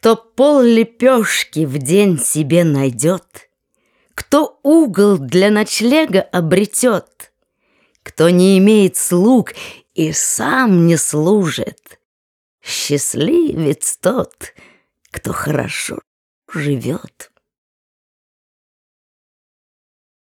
Кто пол лепешки в день себе найдет, Кто угол для ночлега обретет, Кто не имеет слуг и сам не служит, Счастливец тот, кто хорошо живет.